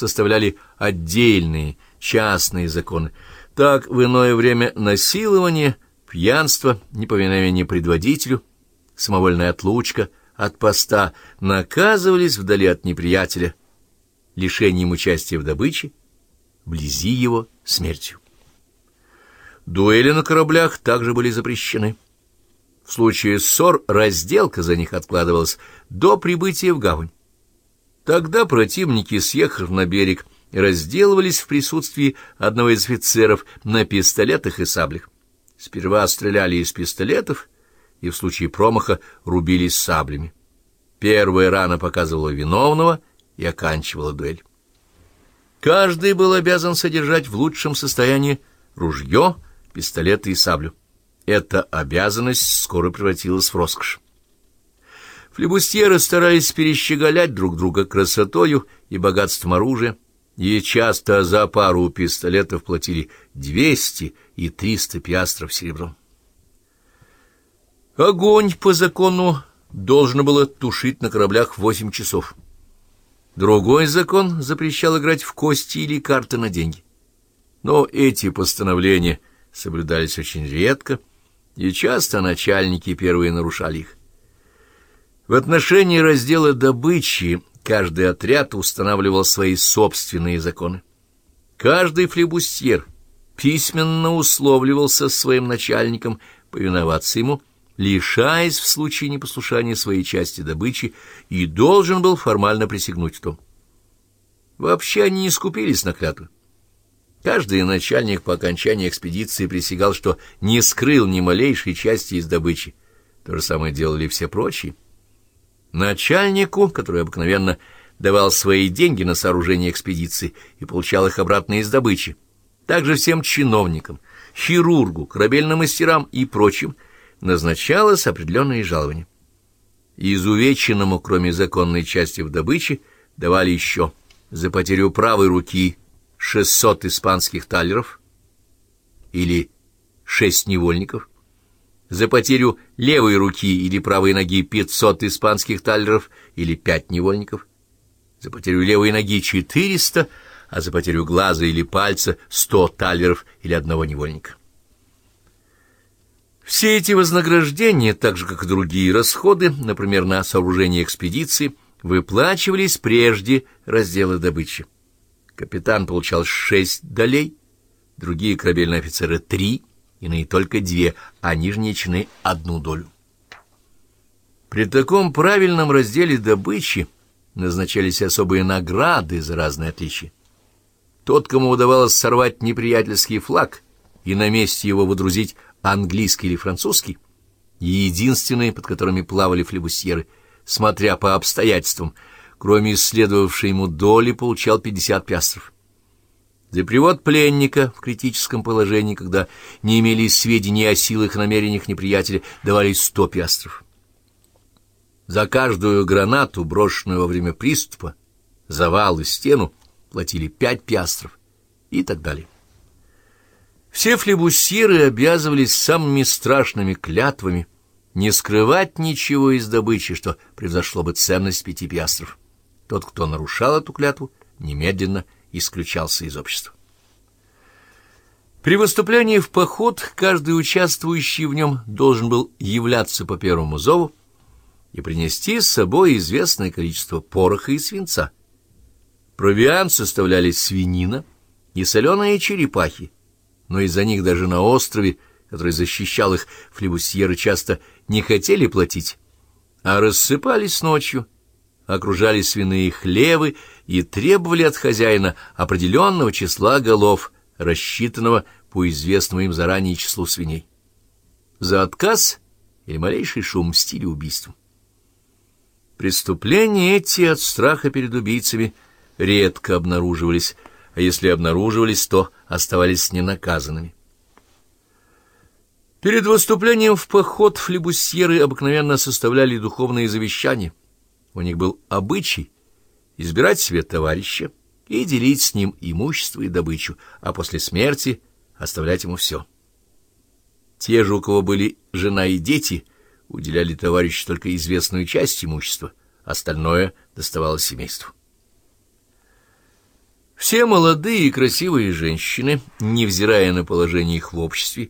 составляли отдельные частные законы. Так в иное время насилование, пьянство, неповиновение предводителю, самовольная отлучка от поста наказывались вдали от неприятеля, лишением участия в добыче, вблизи его смертью. Дуэли на кораблях также были запрещены. В случае ссор разделка за них откладывалась до прибытия в гавань. Тогда противники, съехав на берег, разделывались в присутствии одного из офицеров на пистолетах и саблях. Сперва стреляли из пистолетов и в случае промаха рубились саблями. Первая рана показывала виновного и оканчивала дуэль. Каждый был обязан содержать в лучшем состоянии ружье, пистолеты и саблю. Эта обязанность скоро превратилась в роскошь. Флебустьеры старались перещеголять друг друга красотою и богатством оружия, и часто за пару пистолетов платили 200 и 300 пиастров серебром. Огонь по закону должно было тушить на кораблях восемь часов. Другой закон запрещал играть в кости или карты на деньги. Но эти постановления соблюдались очень редко, и часто начальники первые нарушали их. В отношении раздела добычи каждый отряд устанавливал свои собственные законы. Каждый флебустьер письменно условливался с своим начальником повиноваться ему, лишаясь в случае непослушания своей части добычи, и должен был формально присягнуть в том. Вообще они не скупились на клятвы. Каждый начальник по окончании экспедиции присягал, что не скрыл ни малейшей части из добычи. То же самое делали все прочие. Начальнику, который обыкновенно давал свои деньги на сооружение экспедиции и получал их обратно из добычи, также всем чиновникам, хирургу, корабельным мастерам и прочим назначалось определенное жалование. Изувеченному, кроме законной части в добыче, давали еще за потерю правой руки 600 испанских талеров или 6 невольников, за потерю левой руки или правой ноги 500 испанских талеров или 5 невольников, за потерю левой ноги 400, а за потерю глаза или пальца 100 талеров или одного невольника. Все эти вознаграждения, так же как и другие расходы, например, на сооружение экспедиции, выплачивались прежде раздела добычи. Капитан получал шесть долей, другие корабельные офицеры — три, иные только две, а нижние чины — одну долю. При таком правильном разделе добычи назначались особые награды за разные отличия. Тот, кому удавалось сорвать неприятельский флаг и на месте его водрузить английский или французский, единственные, под которыми плавали флебусьеры, смотря по обстоятельствам, кроме исследовавшей ему доли, получал 50 пястров. За привод пленника в критическом положении, когда не имели сведений о силах и намерениях неприятеля, давали сто пястров. За каждую гранату, брошенную во время приступа, завал и стену, платили пять пястров и так далее. Все флебусиры обязывались самыми страшными клятвами не скрывать ничего из добычи, что превзошло бы ценность пяти пястров. Тот, кто нарушал эту клятву, немедленно исключался из общества. При выступлении в поход каждый участвующий в нем должен был являться по первому зову и принести с собой известное количество пороха и свинца. Провиант составляли свинина и соленые черепахи, но из-за них даже на острове, который защищал их, флебусьеры часто не хотели платить, а рассыпались ночью, окружали свиные хлевы и требовали от хозяина определенного числа голов, рассчитанного по известному им заранее числу свиней. За отказ или малейший шум мстили убийством. Преступления эти от страха перед убийцами редко обнаруживались, а если обнаруживались, то оставались ненаказанными. Перед выступлением в поход флебусьеры обыкновенно составляли духовные завещания. У них был обычай избирать себе товарища и делить с ним имущество и добычу, а после смерти оставлять ему все. Те же, у кого были жена и дети, уделяли товарищу только известную часть имущества, остальное доставалось семейству. Все молодые и красивые женщины, невзирая на положение их в обществе,